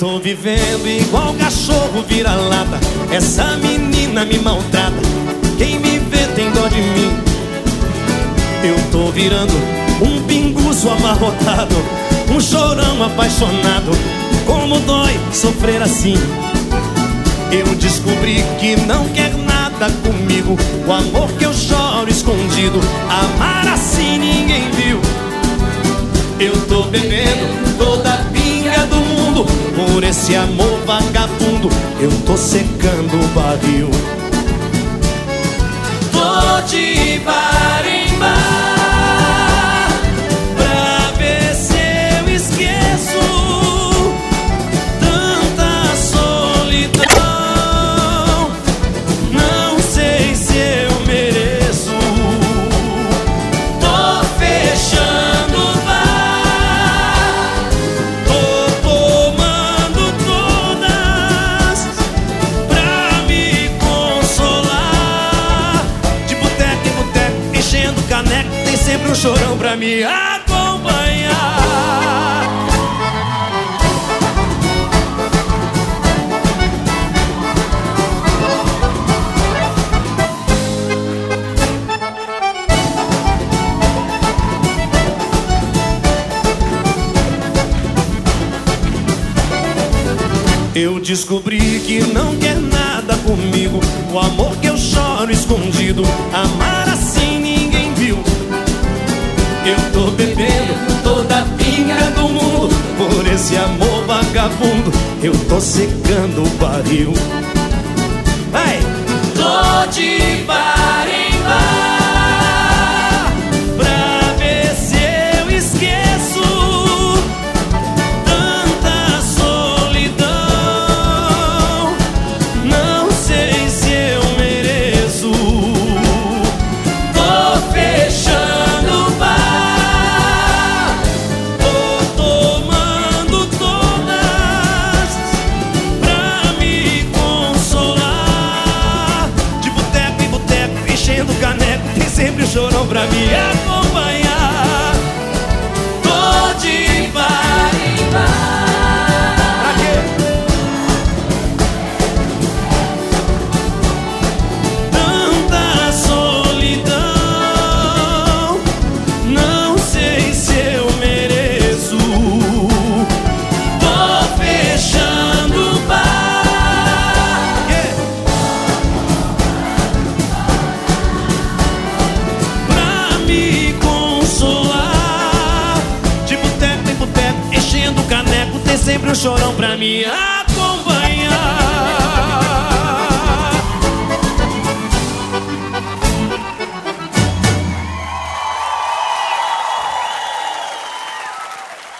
tô vivendo igual cachorro vira-lata. Essa menina me maltrata. Quem me vê tem dó de mim. Eu tô virando um pinguço amarrotado, um chorão apaixonado. Como dói sofrer assim. Eu descobri que não quer nada comigo. O amor que eu choro escondido, amar assim ninguém viu. Eu tô bebendo toda Por esse amor vagabundo Eu tô secando o barril. Tô de bar sempre um chorão pra me acompanhar. Eu descobri que não quer nada comigo. O amor que eu choro escondido, amar. Eu tô bebendo toda a pinga do mundo. Por esse amor vagabundo, eu tô secando o barril. Vai! Tô de bar chorão pra me sempre um chorão pra me